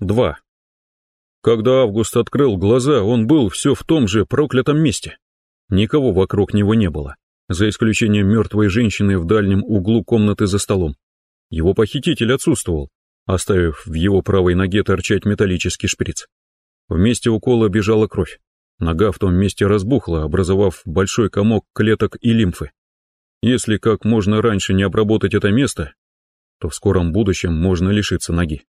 2. Когда Август открыл глаза, он был все в том же проклятом месте. Никого вокруг него не было, за исключением мертвой женщины в дальнем углу комнаты за столом. Его похититель отсутствовал, оставив в его правой ноге торчать металлический шприц. В месте укола бежала кровь. Нога в том месте разбухла, образовав большой комок клеток и лимфы. Если как можно раньше не обработать это место, то в скором будущем можно лишиться ноги.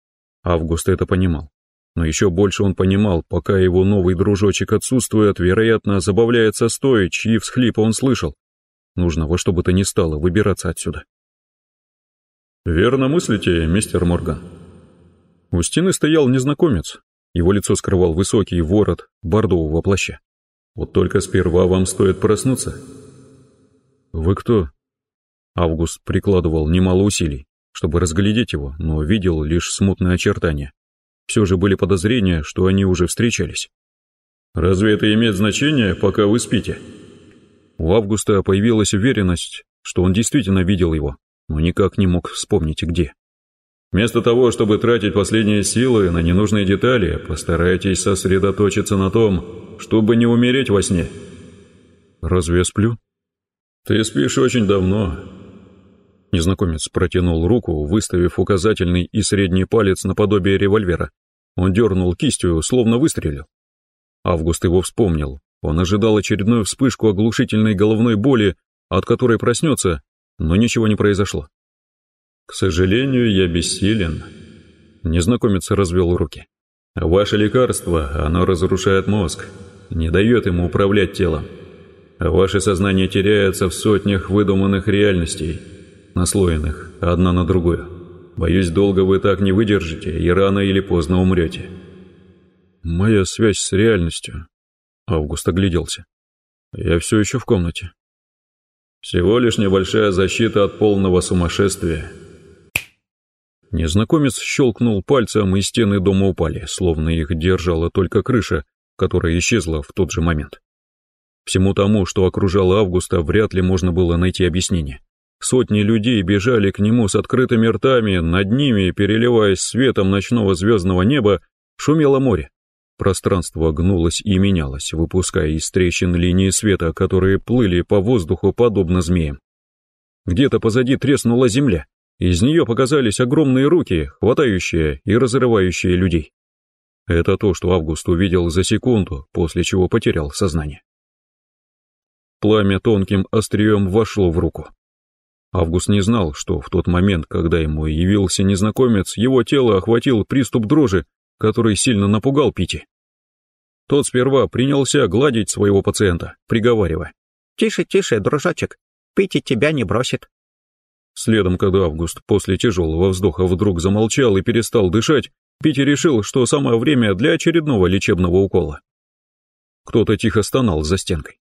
Август это понимал. Но еще больше он понимал, пока его новый дружочек отсутствует, вероятно, забавляется стоя, чьи всхлипы он слышал. Нужно во что бы то ни стало выбираться отсюда. «Верно мыслите, мистер Морган?» У стены стоял незнакомец. Его лицо скрывал высокий ворот бордового плаща. «Вот только сперва вам стоит проснуться». «Вы кто?» Август прикладывал немало усилий чтобы разглядеть его, но видел лишь смутные очертания. Все же были подозрения, что они уже встречались. «Разве это имеет значение, пока вы спите?» У Августа появилась уверенность, что он действительно видел его, но никак не мог вспомнить где. Вместо того, чтобы тратить последние силы на ненужные детали, постарайтесь сосредоточиться на том, чтобы не умереть во сне. Разве я сплю? Ты спишь очень давно, Незнакомец протянул руку, выставив указательный и средний палец наподобие револьвера. Он дернул кистью, словно выстрелил. Август его вспомнил. Он ожидал очередную вспышку оглушительной головной боли, от которой проснется, но ничего не произошло. «К сожалению, я бессилен», — незнакомец развел руки. «Ваше лекарство, оно разрушает мозг, не дает ему управлять телом. Ваше сознание теряется в сотнях выдуманных реальностей» наслоенных, одна на другую. Боюсь, долго вы так не выдержите и рано или поздно умрете». «Моя связь с реальностью...» Август огляделся. «Я все еще в комнате». «Всего лишь небольшая защита от полного сумасшествия». Незнакомец щелкнул пальцем, и стены дома упали, словно их держала только крыша, которая исчезла в тот же момент. Всему тому, что окружало Августа, вряд ли можно было найти объяснение. Сотни людей бежали к нему с открытыми ртами, над ними, переливаясь светом ночного звездного неба, шумело море. Пространство гнулось и менялось, выпуская из трещин линии света, которые плыли по воздуху подобно змеям. Где-то позади треснула земля, из нее показались огромные руки, хватающие и разрывающие людей. Это то, что Август увидел за секунду, после чего потерял сознание. Пламя тонким острием вошло в руку. Август не знал, что в тот момент, когда ему явился незнакомец, его тело охватил приступ дрожи, который сильно напугал Пити. Тот сперва принялся гладить своего пациента, приговаривая. «Тише, тише, дружочек, Пити тебя не бросит». Следом, когда Август после тяжелого вздоха вдруг замолчал и перестал дышать, Пити решил, что самое время для очередного лечебного укола. Кто-то тихо стонал за стенкой.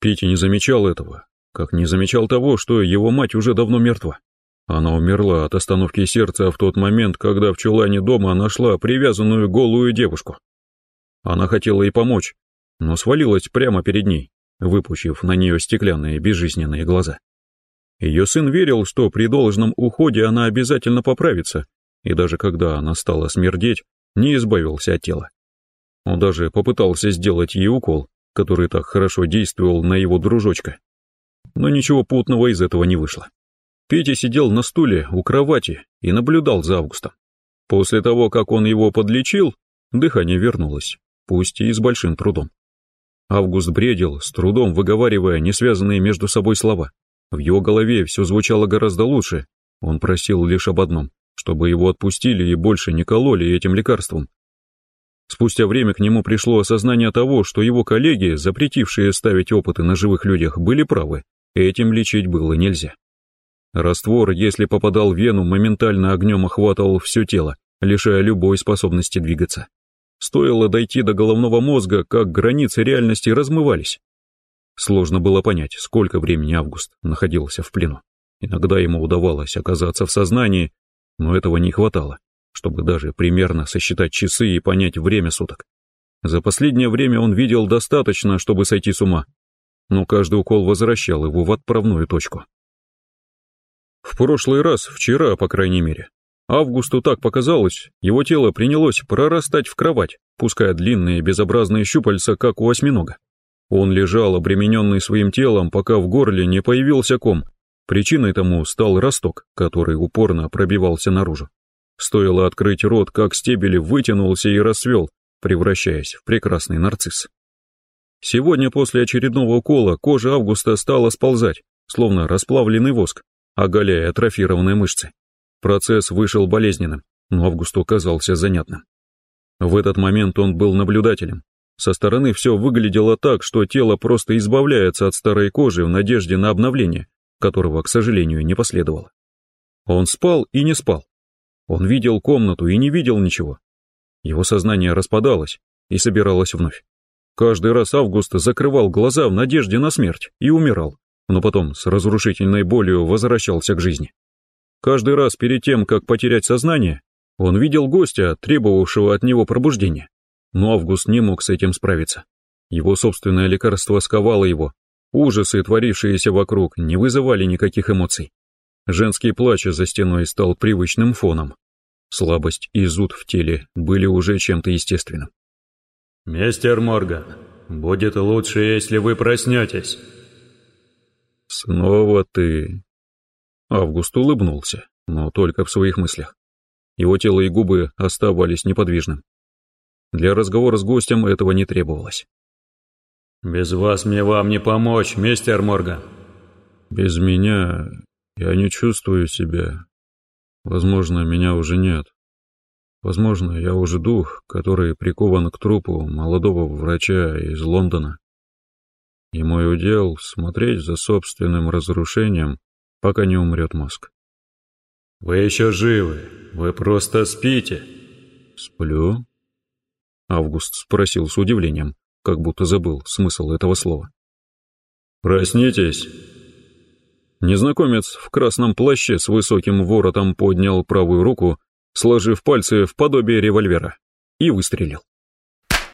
Пити не замечал этого, как не замечал того, что его мать уже давно мертва. Она умерла от остановки сердца в тот момент, когда в чулане дома нашла привязанную голую девушку. Она хотела ей помочь, но свалилась прямо перед ней, выпучив на нее стеклянные безжизненные глаза. Ее сын верил, что при должном уходе она обязательно поправится, и даже когда она стала смердеть, не избавился от тела. Он даже попытался сделать ей укол, который так хорошо действовал на его дружочка но ничего путного из этого не вышло. Петя сидел на стуле у кровати и наблюдал за Августом. После того, как он его подлечил, дыхание вернулось, пусть и с большим трудом. Август бредил, с трудом выговаривая несвязанные между собой слова. В его голове все звучало гораздо лучше, он просил лишь об одном, чтобы его отпустили и больше не кололи этим лекарством. Спустя время к нему пришло осознание того, что его коллеги, запретившие ставить опыты на живых людях, были правы. Этим лечить было нельзя. Раствор, если попадал в вену, моментально огнем охватывал все тело, лишая любой способности двигаться. Стоило дойти до головного мозга, как границы реальности размывались. Сложно было понять, сколько времени Август находился в плену. Иногда ему удавалось оказаться в сознании, но этого не хватало, чтобы даже примерно сосчитать часы и понять время суток. За последнее время он видел достаточно, чтобы сойти с ума, но каждый укол возвращал его в отправную точку. В прошлый раз, вчера, по крайней мере, Августу так показалось, его тело принялось прорастать в кровать, пуская длинные безобразные щупальца, как у осьминога. Он лежал, обремененный своим телом, пока в горле не появился ком. Причиной тому стал росток, который упорно пробивался наружу. Стоило открыть рот, как стебель вытянулся и расцвел, превращаясь в прекрасный нарцисс. Сегодня после очередного укола кожа Августа стала сползать, словно расплавленный воск, оголяя атрофированные мышцы. Процесс вышел болезненным, но Августу казался занятным. В этот момент он был наблюдателем. Со стороны все выглядело так, что тело просто избавляется от старой кожи в надежде на обновление, которого, к сожалению, не последовало. Он спал и не спал. Он видел комнату и не видел ничего. Его сознание распадалось и собиралось вновь. Каждый раз Август закрывал глаза в надежде на смерть и умирал, но потом с разрушительной болью возвращался к жизни. Каждый раз перед тем, как потерять сознание, он видел гостя, требовавшего от него пробуждения. Но Август не мог с этим справиться. Его собственное лекарство сковало его. Ужасы, творившиеся вокруг, не вызывали никаких эмоций. Женский плач за стеной стал привычным фоном. Слабость и зуд в теле были уже чем-то естественным. «Мистер Морган, будет лучше, если вы проснетесь». «Снова ты...» Август улыбнулся, но только в своих мыслях. Его тело и губы оставались неподвижным. Для разговора с гостем этого не требовалось. «Без вас мне вам не помочь, мистер Морган». «Без меня я не чувствую себя. Возможно, меня уже нет. Возможно, я уже дух, который прикован к трупу молодого врача из Лондона. И мой удел — смотреть за собственным разрушением, пока не умрет мозг. «Вы еще живы, вы просто спите». «Сплю?» Август спросил с удивлением, как будто забыл смысл этого слова. «Проснитесь». Незнакомец в красном плаще с высоким воротом поднял правую руку, сложив пальцы в подобие револьвера, и выстрелил.